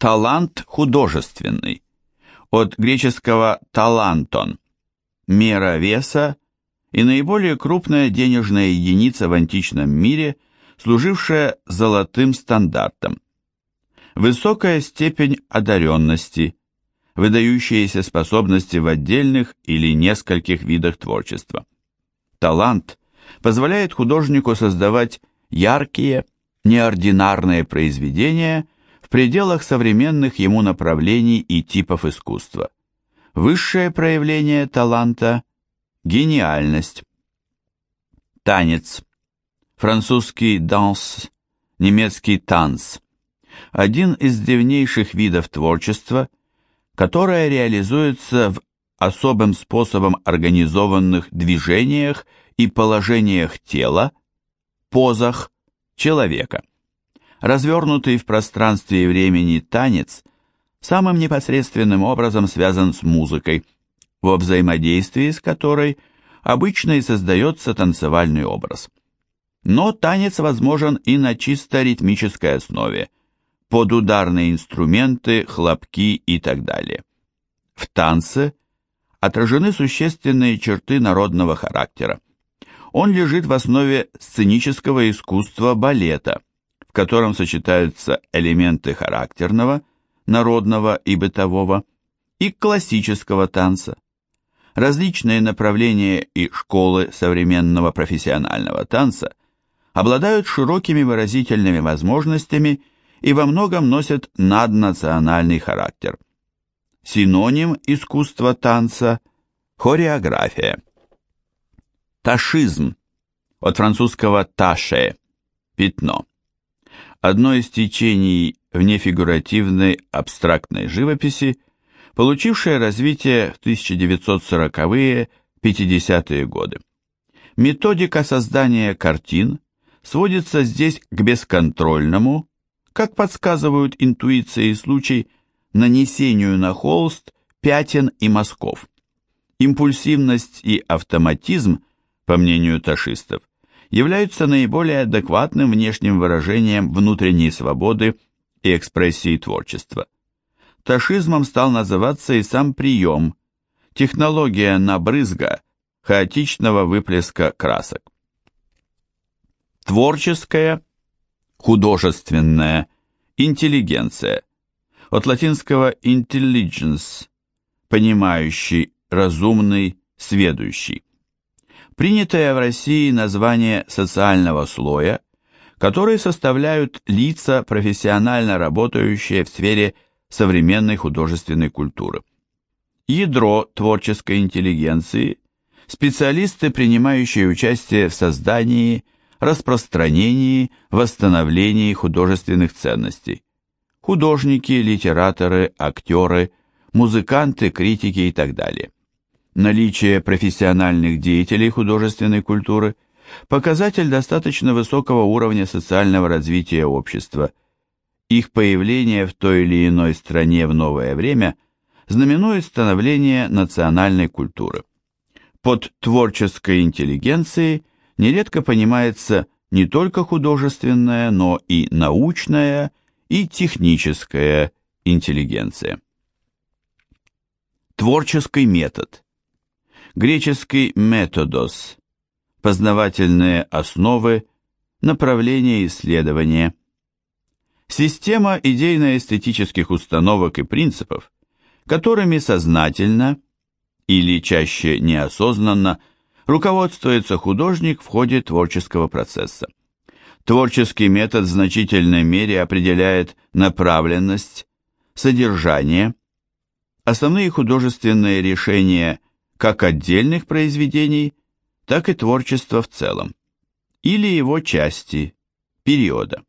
Талант художественный. От греческого талантон – мера веса и наиболее крупная денежная единица в античном мире, служившая золотым стандартом. Высокая степень одаренности, выдающиеся способности в отдельных или нескольких видах творчества. Талант позволяет художнику создавать яркие, неординарные произведения в пределах современных ему направлений и типов искусства. Высшее проявление таланта – гениальность. Танец. Французский «данс», немецкий «танц». Один из древнейших видов творчества, которое реализуется в особым способом организованных движениях и положениях тела, позах человека. Развернутый в пространстве и времени танец самым непосредственным образом связан с музыкой, во взаимодействии с которой обычно и создается танцевальный образ. Но танец возможен и на чисто ритмической основе, под ударные инструменты, хлопки и так далее. В танце отражены существенные черты народного характера. Он лежит в основе сценического искусства балета, в котором сочетаются элементы характерного, народного и бытового, и классического танца. Различные направления и школы современного профессионального танца обладают широкими выразительными возможностями и во многом носят наднациональный характер – Синоним искусства танца – хореография. Ташизм от французского «таше» – пятно. Одно из течений внефигуративной абстрактной живописи, получившее развитие в 1940-е-50-е годы. Методика создания картин сводится здесь к бесконтрольному, как подсказывают интуиция и случай – нанесению на холст пятен и мазков. Импульсивность и автоматизм, по мнению ташистов, являются наиболее адекватным внешним выражением внутренней свободы и экспрессии творчества. Ташизмом стал называться и сам прием, технология набрызга, хаотичного выплеска красок. Творческая, художественная, интеллигенция – от латинского intelligence – понимающий, разумный, сведущий. Принятое в России название социального слоя, который составляют лица, профессионально работающие в сфере современной художественной культуры. Ядро творческой интеллигенции – специалисты, принимающие участие в создании, распространении, восстановлении художественных ценностей художники, литераторы, актеры, музыканты, критики и так далее. Наличие профессиональных деятелей художественной культуры – показатель достаточно высокого уровня социального развития общества. Их появление в той или иной стране в новое время знаменует становление национальной культуры. Под творческой интеллигенцией нередко понимается не только художественная, но и научная и техническая интеллигенция. Творческий метод. Греческий методос. Познавательные основы, направления исследования. Система идейно-эстетических установок и принципов, которыми сознательно или чаще неосознанно руководствуется художник в ходе творческого процесса. Творческий метод в значительной мере определяет направленность, содержание, основные художественные решения как отдельных произведений, так и творчества в целом, или его части, периода.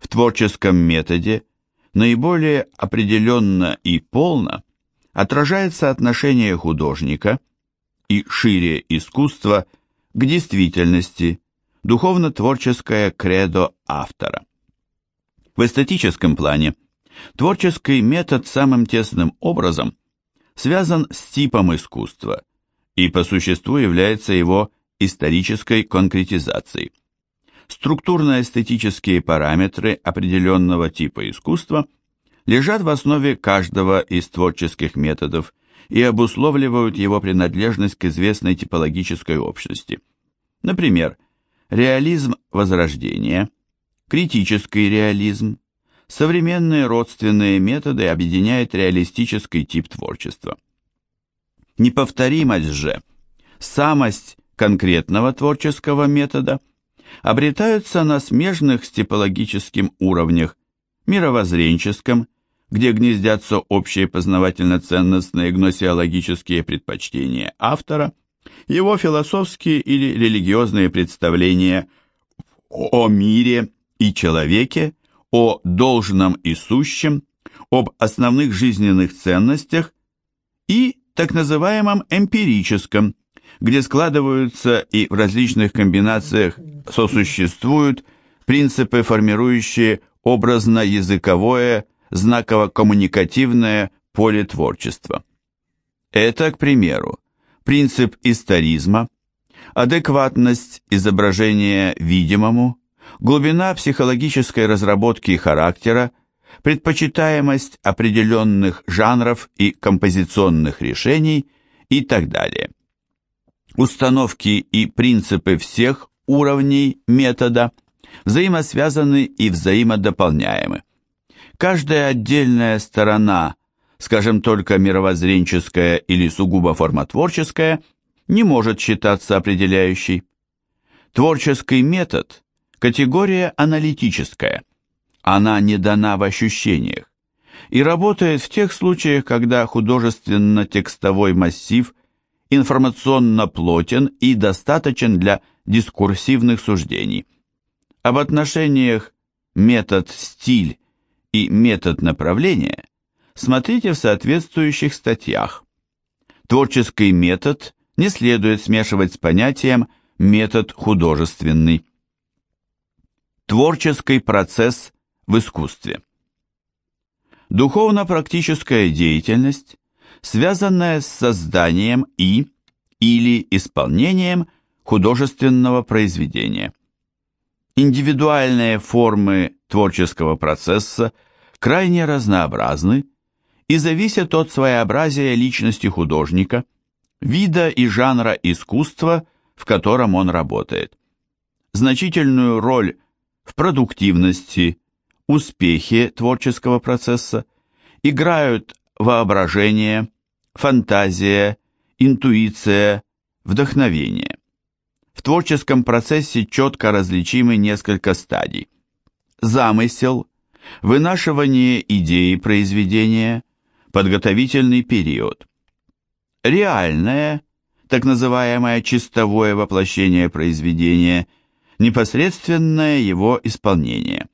В творческом методе наиболее определенно и полно отражается отношение художника и шире искусства к действительности, духовно-творческое кредо автора. В эстетическом плане творческий метод самым тесным образом связан с типом искусства и по существу является его исторической конкретизацией. структурно-эстетические параметры определенного типа искусства лежат в основе каждого из творческих методов и обусловливают его принадлежность к известной типологической общности. Например, реализм Возрождения, критический реализм, современные родственные методы объединяют реалистический тип творчества. Неповторимость же, самость конкретного творческого метода обретаются на смежных с типологическим уровнях, мировоззренческом, где гнездятся общие познавательно-ценностные гносеологические предпочтения автора, его философские или религиозные представления о мире и человеке, о должном и сущем, об основных жизненных ценностях и так называемом эмпирическом, где складываются и в различных комбинациях сосуществуют принципы, формирующие образно-языковое, знаково-коммуникативное поле творчества. Это, к примеру, принцип историзма, адекватность изображения видимому, глубина психологической разработки характера, предпочитаемость определенных жанров и композиционных решений и так далее. Установки и принципы всех уровней метода взаимосвязаны и взаимодополняемы. Каждая отдельная сторона, скажем только мировоззренческая или сугубо формотворческая, не может считаться определяющей. Творческий метод – категория аналитическая. Она не дана в ощущениях и работает в тех случаях, когда художественно-текстовой массив информационно плотен и достаточен для дискурсивных суждений. Об отношениях метод-стиль и метод направления смотрите в соответствующих статьях. Творческий метод не следует смешивать с понятием метод художественный. Творческий процесс в искусстве. Духовно-практическая деятельность, связанная с созданием и или исполнением художественного произведения. Индивидуальные формы творческого процесса крайне разнообразны и зависят от своеобразия личности художника, вида и жанра искусства, в котором он работает. Значительную роль в продуктивности, успехе творческого процесса играют воображение, фантазия, интуиция, вдохновение. В творческом процессе четко различимы несколько стадий. Замысел, вынашивание идеи произведения, подготовительный период. Реальное, так называемое чистовое воплощение произведения, непосредственное его исполнение.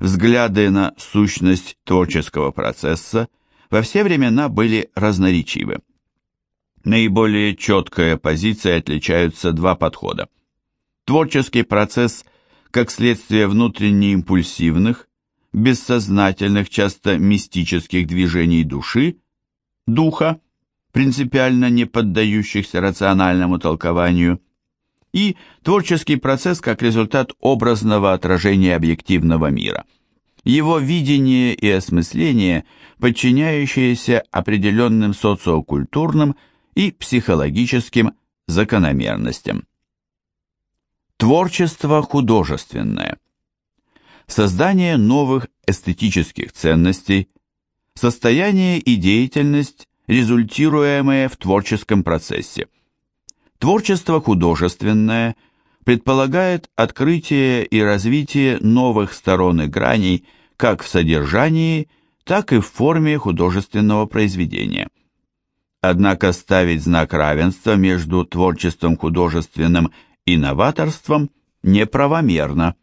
Взгляды на сущность творческого процесса во все времена были разноречивы. Наиболее четкая позиция отличаются два подхода. Творческий процесс как следствие внутренне импульсивных, бессознательных, часто мистических движений души, духа, принципиально не поддающихся рациональному толкованию, и творческий процесс как результат образного отражения объективного мира. Его видение и осмысление, подчиняющиеся определенным социокультурным и психологическим закономерностям. Творчество художественное. Создание новых эстетических ценностей, состояние и деятельность, результируемые в творческом процессе. Творчество художественное предполагает открытие и развитие новых сторон и граней как в содержании, так и в форме художественного произведения. Однако ставить знак равенства между творчеством художественным и новаторством неправомерно.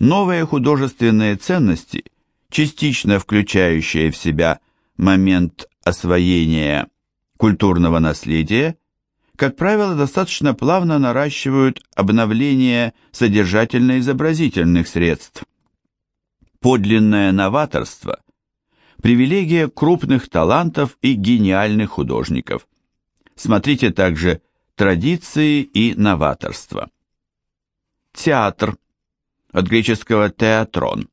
Новые художественные ценности, частично включающие в себя момент освоения культурного наследия, как правило, достаточно плавно наращивают обновление содержательно-изобразительных средств. Подлинное новаторство привилегия крупных талантов и гениальных художников. Смотрите также «Традиции и новаторство». Театр от греческого «театрон»,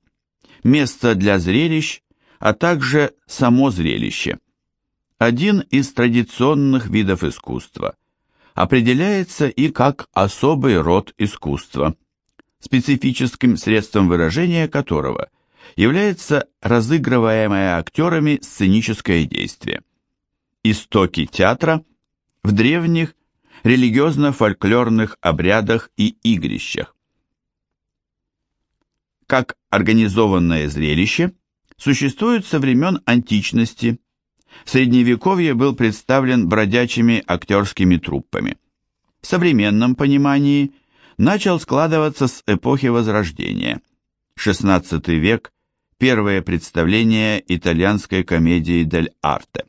место для зрелищ, а также само зрелище. Один из традиционных видов искусства определяется и как особый род искусства, специфическим средством выражения которого является разыгрываемое актерами сценическое действие. Истоки театра в древних религиозно-фольклорных обрядах и игрищах. Как организованное зрелище существует со времен античности. Средневековье был представлен бродячими актерскими труппами. В современном понимании начал складываться с эпохи Возрождения. XVI век – первое представление итальянской комедии «Дель Арте».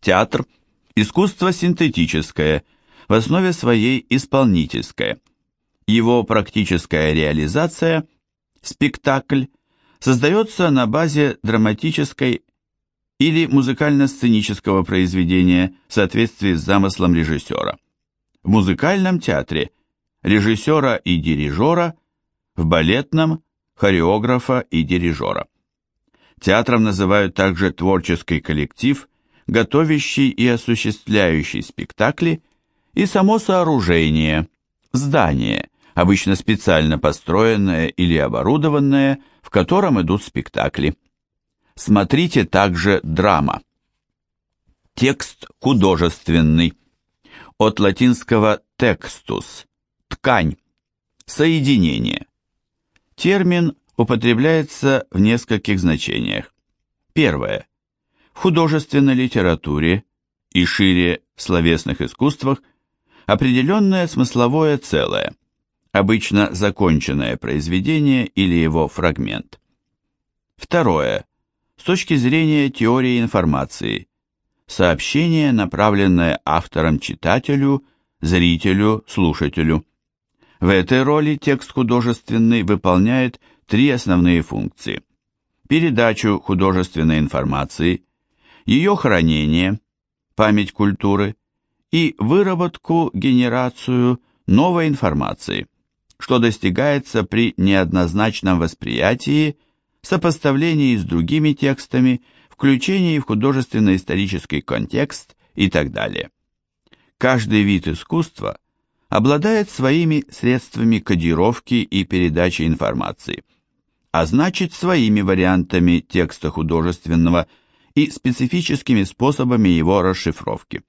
Театр – Искусство синтетическое, в основе своей исполнительское. Его практическая реализация, спектакль, создается на базе драматической или музыкально-сценического произведения в соответствии с замыслом режиссера. В музыкальном театре режиссера и дирижера, в балетном – хореографа и дирижера. Театром называют также творческий коллектив – готовящий и осуществляющий спектакли, и само сооружение, здание, обычно специально построенное или оборудованное, в котором идут спектакли. Смотрите также драма. Текст художественный. От латинского textus – ткань, соединение. Термин употребляется в нескольких значениях. Первое в художественной литературе и шире в словесных искусствах определенное смысловое целое, обычно законченное произведение или его фрагмент. Второе. С точки зрения теории информации, сообщение, направленное автором читателю, зрителю, слушателю. В этой роли текст художественный выполняет три основные функции. Передачу художественной информации, ее хранение, память культуры и выработку, генерацию новой информации, что достигается при неоднозначном восприятии, сопоставлении с другими текстами, включении в художественно-исторический контекст и так далее. Каждый вид искусства обладает своими средствами кодировки и передачи информации, а значит своими вариантами текста художественного и специфическими способами его расшифровки.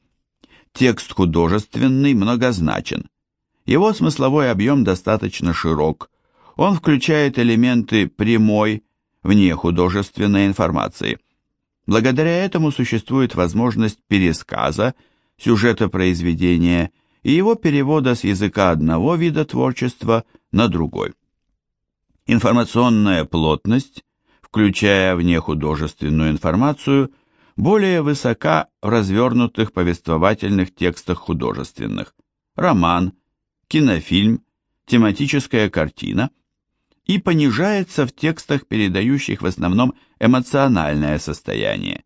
Текст художественный многозначен. Его смысловой объем достаточно широк. Он включает элементы прямой, вне художественной информации. Благодаря этому существует возможность пересказа сюжета произведения и его перевода с языка одного вида творчества на другой. Информационная плотность включая внехудожественную информацию, более высока в развернутых повествовательных текстах художественных, роман, кинофильм, тематическая картина, и понижается в текстах, передающих в основном эмоциональное состояние,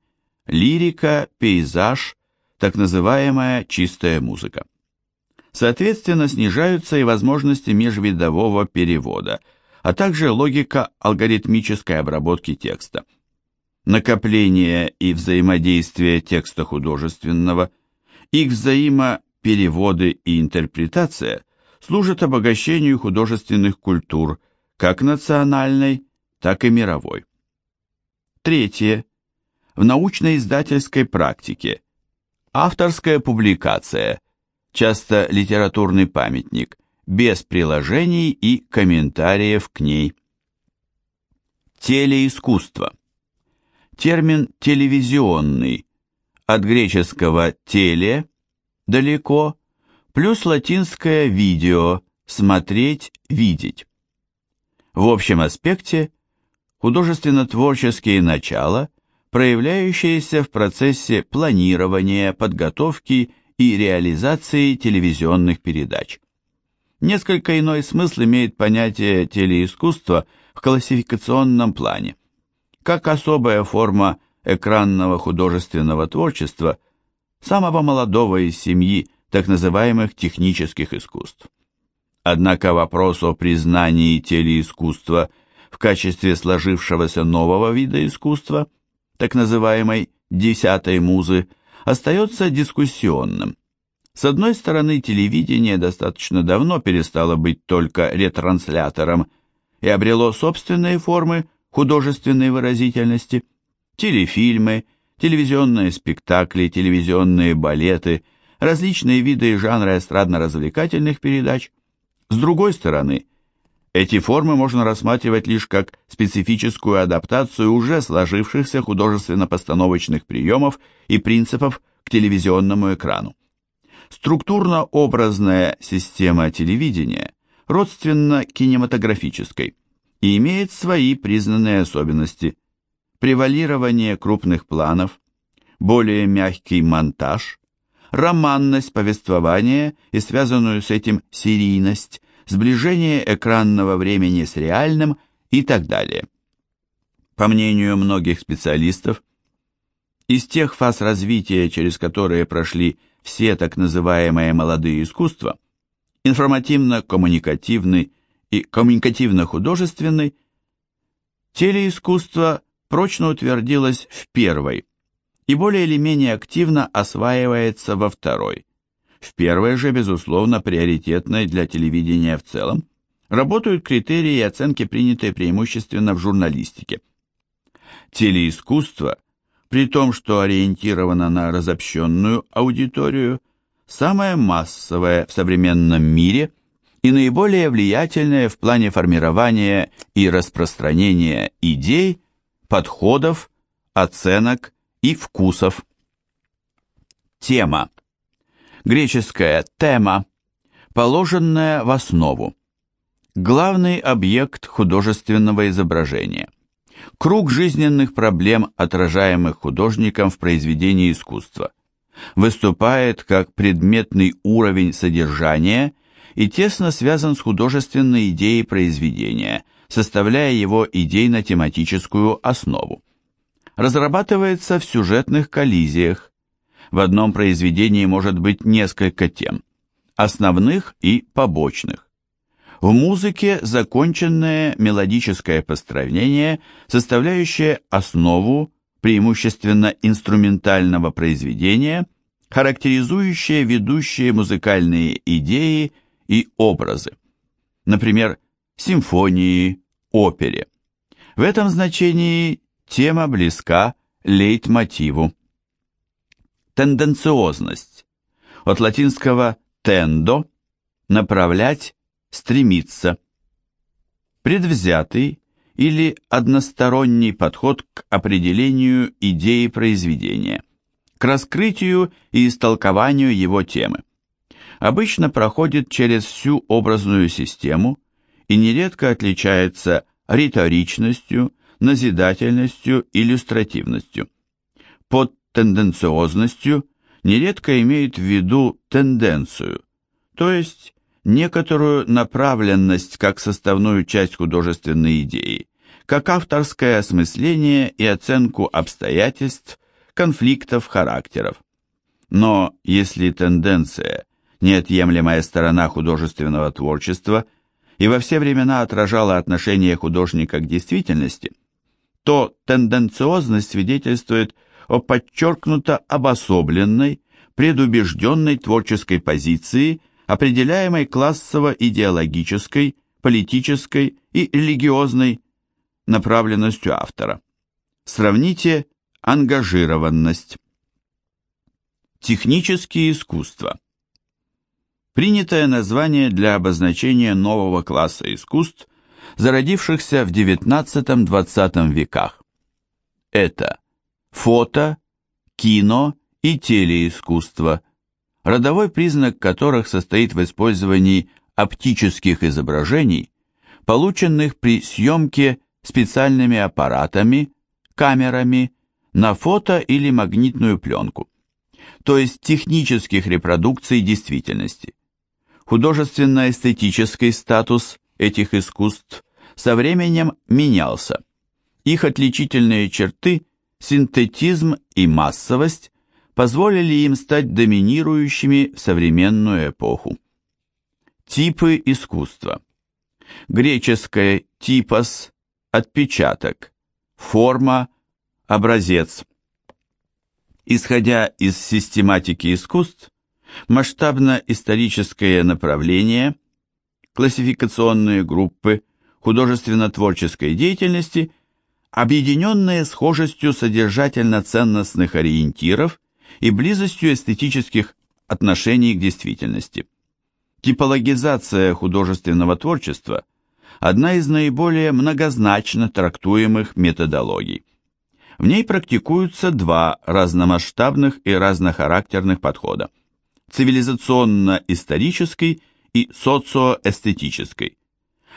лирика, пейзаж, так называемая чистая музыка. Соответственно, снижаются и возможности межвидового перевода – а также логика алгоритмической обработки текста. Накопление и взаимодействие текста художественного, их взаимопереводы и интерпретация служат обогащению художественных культур, как национальной, так и мировой. Третье. В научно-издательской практике авторская публикация, часто литературный памятник, без приложений и комментариев к ней. Телеискусство. Термин «телевизионный» от греческого «теле» – «далеко», плюс латинское «видео» – «смотреть», «видеть». В общем аспекте художественно-творческие начала, проявляющиеся в процессе планирования, подготовки и реализации телевизионных передач. Несколько иной смысл имеет понятие телеискусства в классификационном плане, как особая форма экранного художественного творчества самого молодого из семьи так называемых технических искусств. Однако вопрос о признании телеискусства в качестве сложившегося нового вида искусства, так называемой «десятой музы», остается дискуссионным. С одной стороны, телевидение достаточно давно перестало быть только ретранслятором и обрело собственные формы художественной выразительности. Телефильмы, телевизионные спектакли, телевизионные балеты, различные виды и жанры эстрадно-развлекательных передач. С другой стороны, эти формы можно рассматривать лишь как специфическую адаптацию уже сложившихся художественно-постановочных приемов и принципов к телевизионному экрану. Структурно-образная система телевидения родственна кинематографической и имеет свои признанные особенности. Превалирование крупных планов, более мягкий монтаж, романность повествования и связанную с этим серийность, сближение экранного времени с реальным и так далее. По мнению многих специалистов, из тех фаз развития, через которые прошли все так называемые молодые искусства, информативно-коммуникативный и коммуникативно-художественный, телеискусство прочно утвердилось в первой и более или менее активно осваивается во второй. В первой же, безусловно, приоритетной для телевидения в целом, работают критерии и оценки, принятые преимущественно в журналистике. Телеискусство – при том, что ориентирована на разобщенную аудиторию, самая массовая в современном мире и наиболее влиятельная в плане формирования и распространения идей, подходов, оценок и вкусов. Тема. Греческая тема, положенная в основу. Главный объект художественного изображения – круг жизненных проблем, отражаемых художником в произведении искусства, выступает как предметный уровень содержания и тесно связан с художественной идеей произведения, составляя его идейно-тематическую основу. Разрабатывается в сюжетных коллизиях. В одном произведении может быть несколько тем, основных и побочных. В музыке законченное мелодическое построение, составляющее основу преимущественно инструментального произведения, характеризующее ведущие музыкальные идеи и образы. Например, симфонии, опере. В этом значении тема близка лейтмотиву. Тенденциозность. От латинского «tendo» – направлять, стремиться. Предвзятый или односторонний подход к определению идеи произведения, к раскрытию и истолкованию его темы. Обычно проходит через всю образную систему и нередко отличается риторичностью, назидательностью, иллюстративностью. Под тенденциозностью нередко имеют в виду тенденцию, то есть некоторую направленность как составную часть художественной идеи, как авторское осмысление и оценку обстоятельств, конфликтов, характеров. Но если тенденция – неотъемлемая сторона художественного творчества и во все времена отражала отношение художника к действительности, то тенденциозность свидетельствует о подчеркнуто обособленной, предубежденной творческой позиции – определяемой классово-идеологической, политической и религиозной направленностью автора. Сравните ангажированность. Технические искусства. Принятое название для обозначения нового класса искусств, зародившихся в XIX-XX веках. Это фото, кино и телеискусство – родовой признак которых состоит в использовании оптических изображений, полученных при съемке специальными аппаратами, камерами, на фото или магнитную пленку, то есть технических репродукций действительности. Художественно-эстетический статус этих искусств со временем менялся. Их отличительные черты – синтетизм и массовость позволили им стать доминирующими в современную эпоху. Типы искусства. Греческое «типос» – отпечаток, форма – образец. Исходя из систематики искусств, масштабно-историческое направление, классификационные группы художественно-творческой деятельности, объединенные схожестью содержательно-ценностных ориентиров и близостью эстетических отношений к действительности. Типологизация художественного творчества – одна из наиболее многозначно трактуемых методологий. В ней практикуются два разномасштабных и разнохарактерных подхода – цивилизационно-исторический и социоэстетический.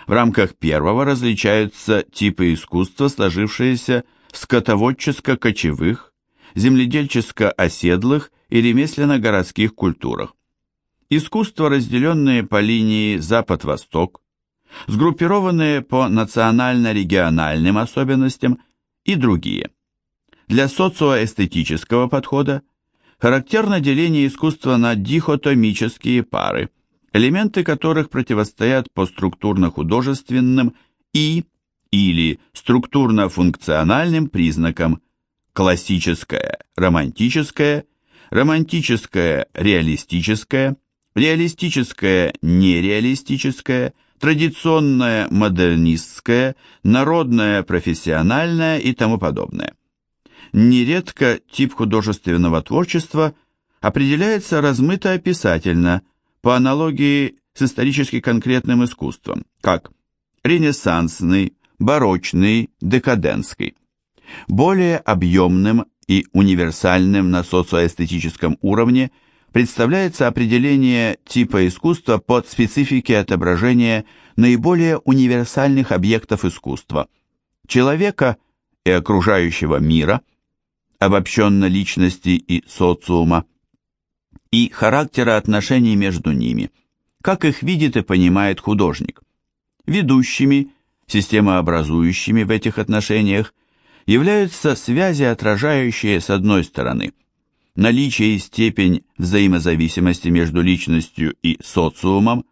В рамках первого различаются типы искусства, сложившиеся в скотоводческо-кочевых, земледельческо-оседлых и ремесленно-городских культурах. Искусство, разделенное по линии Запад-Восток, сгруппированные по национально-региональным особенностям и другие. Для социоэстетического подхода характерно деление искусства на дихотомические пары, элементы которых противостоят по структурно-художественным и или структурно-функциональным признакам классическое, романтическое, романтическое, реалистическое, реалистическое, нереалистическое, традиционное, модернистское, народное, профессиональное и тому подобное. Нередко тип художественного творчества определяется размыто описательно, по аналогии с исторически конкретным искусством, как ренессансный, барочный, декадентский. Более объемным и универсальным на социоэстетическом уровне представляется определение типа искусства под специфики отображения наиболее универсальных объектов искусства – человека и окружающего мира, обобщенно личности и социума, и характера отношений между ними, как их видит и понимает художник. Ведущими, системообразующими в этих отношениях являются связи, отражающие, с одной стороны, наличие и степень взаимозависимости между личностью и социумом,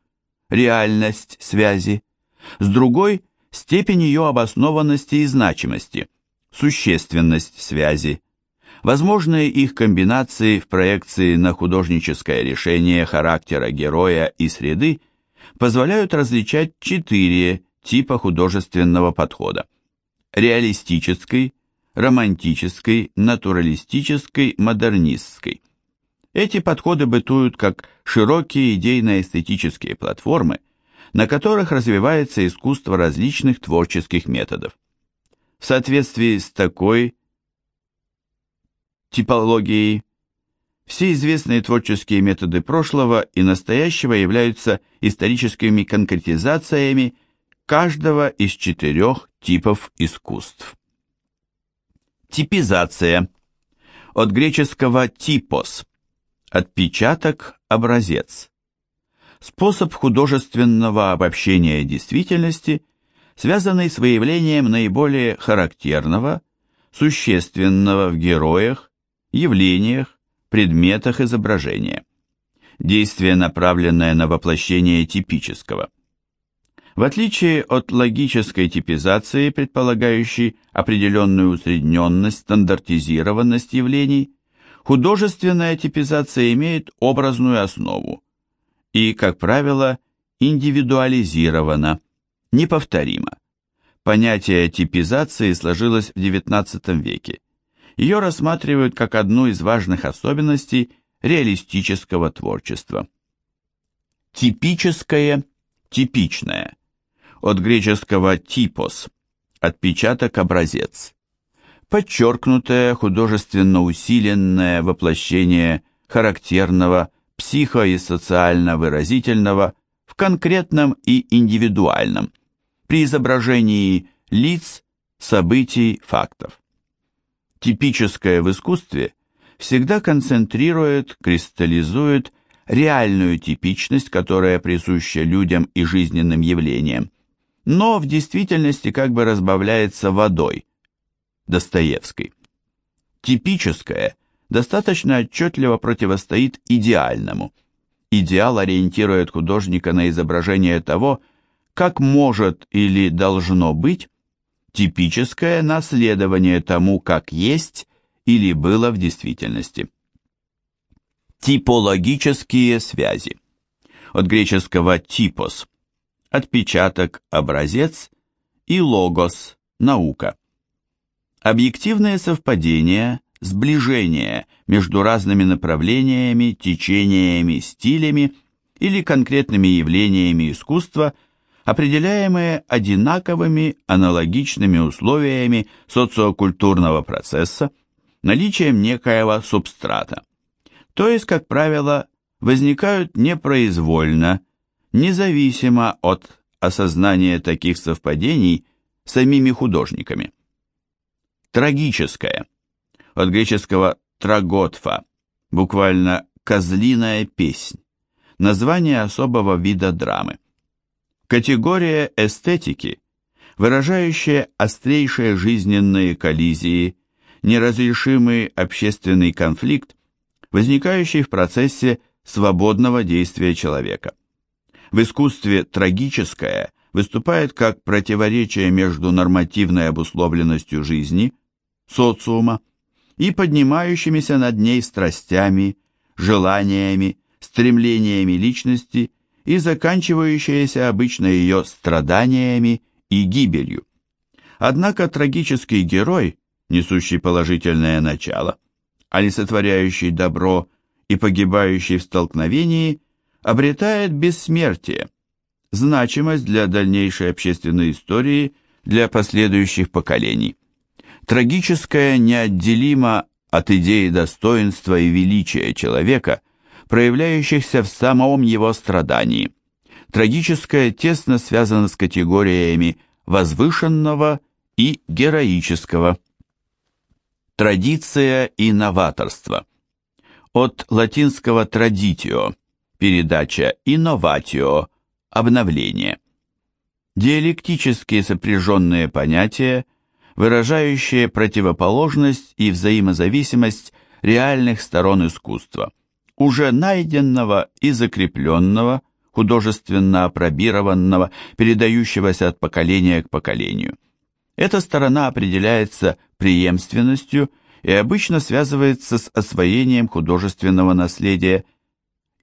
реальность связи, с другой – степень ее обоснованности и значимости, существенность связи, возможные их комбинации в проекции на художническое решение характера героя и среды позволяют различать четыре типа художественного подхода реалистической, романтической, натуралистической, модернистской. Эти подходы бытуют как широкие идейно-эстетические платформы, на которых развивается искусство различных творческих методов. В соответствии с такой типологией, все известные творческие методы прошлого и настоящего являются историческими конкретизациями каждого из четырех типов искусств. Типизация. От греческого «типос» – отпечаток, образец. Способ художественного обобщения действительности, связанный с выявлением наиболее характерного, существенного в героях, явлениях, предметах изображения. Действие, направленное на воплощение типического – в отличие от логической типизации, предполагающей определенную усредненность, стандартизированность явлений, художественная типизация имеет образную основу и, как правило, индивидуализирована, неповторима. Понятие типизации сложилось в XIX веке. Ее рассматривают как одну из важных особенностей реалистического творчества. Типическое, типичное – от греческого «типос» – отпечаток, образец. Подчеркнутое, художественно усиленное воплощение характерного, психо- и социально-выразительного в конкретном и индивидуальном, при изображении лиц, событий, фактов. Типическое в искусстве всегда концентрирует, кристаллизует реальную типичность, которая присуща людям и жизненным явлениям, но в действительности как бы разбавляется водой. Достоевский. Типическое достаточно отчетливо противостоит идеальному, идеал ориентирует художника на изображение того, как может или должно быть типическое наследование тому, как есть или было в действительности. Типологические связи. От греческого «типос» – отпечаток, образец, и «логос» – наука. Объективные совпадения, сближение между разными направлениями, течениями, стилями или конкретными явлениями искусства – определяемые одинаковыми аналогичными условиями социокультурного процесса, наличием некоего субстрата. То есть, как правило, возникают непроизвольно, независимо от осознания таких совпадений самими художниками. Трагическое. От греческого траготфа, буквально «козлиная песнь», название особого вида драмы. Категория эстетики, выражающая острейшие жизненные коллизии, неразрешимый общественный конфликт, возникающий в процессе свободного действия человека. В искусстве трагическое выступает как противоречие между нормативной обусловленностью жизни, социума, и поднимающимися над ней страстями, желаниями, стремлениями личности и заканчивающаяся обычно ее страданиями и гибелью. Однако трагический герой, несущий положительное начало, олицетворяющий добро и погибающий в столкновении, обретает бессмертие, значимость для дальнейшей общественной истории для последующих поколений. Трагическое неотделимо от идеи достоинства и величия человека – проявляющихся в самом его страдании. Трагическое тесно связано с категориями возвышенного и героического. Традиция и новаторство. От латинского traditio – передача innovatio – обновление. Диалектические сопряженные понятия, выражающие противоположность и взаимозависимость реальных сторон искусства – уже найденного и закрепленного, художественно опробированного, передающегося от поколения к поколению. Эта сторона определяется преемственностью и обычно связывается с освоением художественного наследия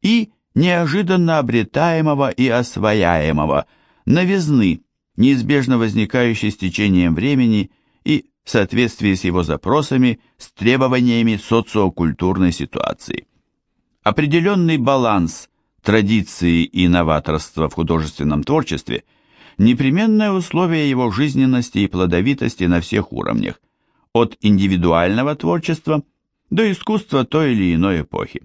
и неожиданно обретаемого и освояемого, новизны, неизбежно возникающей с течением времени и в соответствии с его запросами, с требованиями социокультурной ситуации. Определенный баланс традиции и новаторства в художественном творчестве – непременное условие его жизненности и плодовитости на всех уровнях, от индивидуального творчества до искусства той или иной эпохи.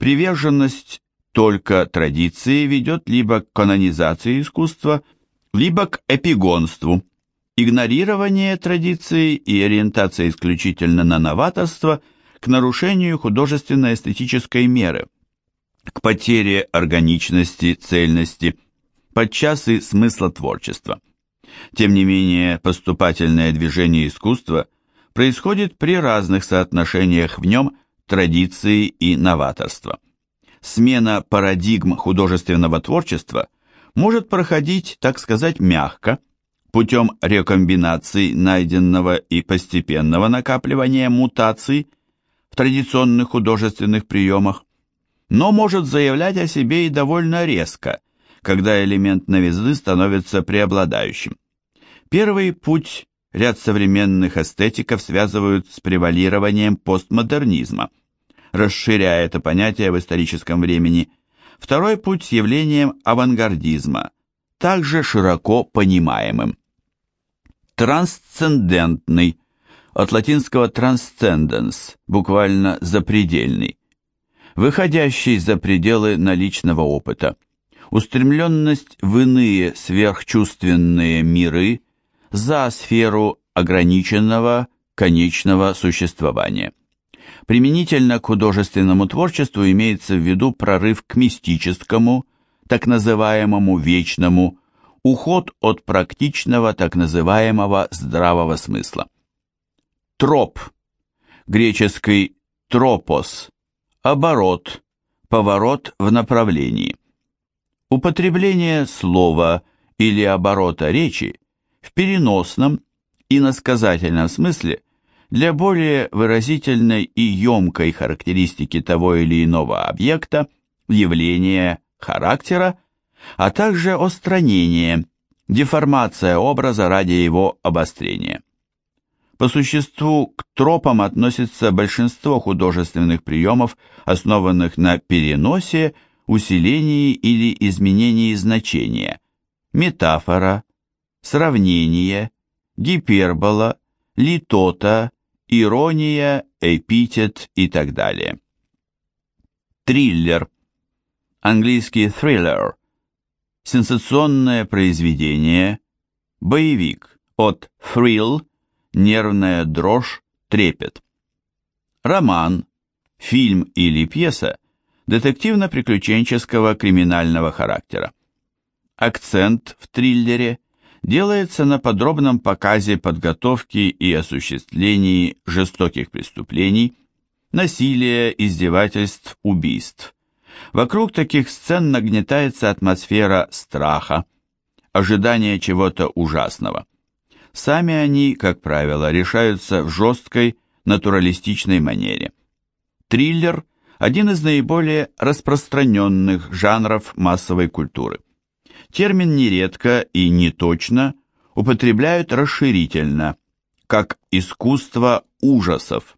Приверженность только традиции ведет либо к канонизации искусства, либо к эпигонству. Игнорирование традиции и ориентация исключительно на новаторство – к нарушению художественно-эстетической меры, к потере органичности, цельности, подчас и смысла творчества. Тем не менее, поступательное движение искусства происходит при разных соотношениях в нем традиции и новаторства. Смена парадигм художественного творчества может проходить, так сказать, мягко, путем рекомбинаций найденного и постепенного накапливания мутаций – в традиционных художественных приемах, но может заявлять о себе и довольно резко, когда элемент новизны становится преобладающим. Первый путь ряд современных эстетиков связывают с превалированием постмодернизма, расширяя это понятие в историческом времени. Второй путь с явлением авангардизма, также широко понимаемым. Трансцендентный от латинского transcendens, буквально «запредельный», выходящий за пределы наличного опыта, устремленность в иные сверхчувственные миры за сферу ограниченного конечного существования. Применительно к художественному творчеству имеется в виду прорыв к мистическому, так называемому вечному, уход от практичного так называемого здравого смысла троп, греческий тропос, оборот, Поворот в направлении. Употребление слова или оборота речи в переносном и насказательном смысле для более выразительной и емкой характеристики того или иного объекта, явления, характера, а также остранение, деформация образа ради его обострения. По существу к тропам относится большинство художественных приемов, основанных на переносе, усилении или изменении значения, метафора, сравнение, гипербола, литота, ирония, эпитет и так далее. Триллер. Английский thriller. Сенсационное произведение. Боевик. От thrill нервная дрожь, трепет. Роман, фильм или пьеса детективно-приключенческого криминального характера. Акцент в триллере делается на подробном показе подготовки и осуществлении жестоких преступлений, насилия, издевательств, убийств. Вокруг таких сцен нагнетается атмосфера страха, ожидания чего-то ужасного. Сами они, как правило, решаются в жесткой, натуралистичной манере. Триллер – один из наиболее распространенных жанров массовой культуры. Термин нередко и неточно употребляют расширительно, как искусство ужасов.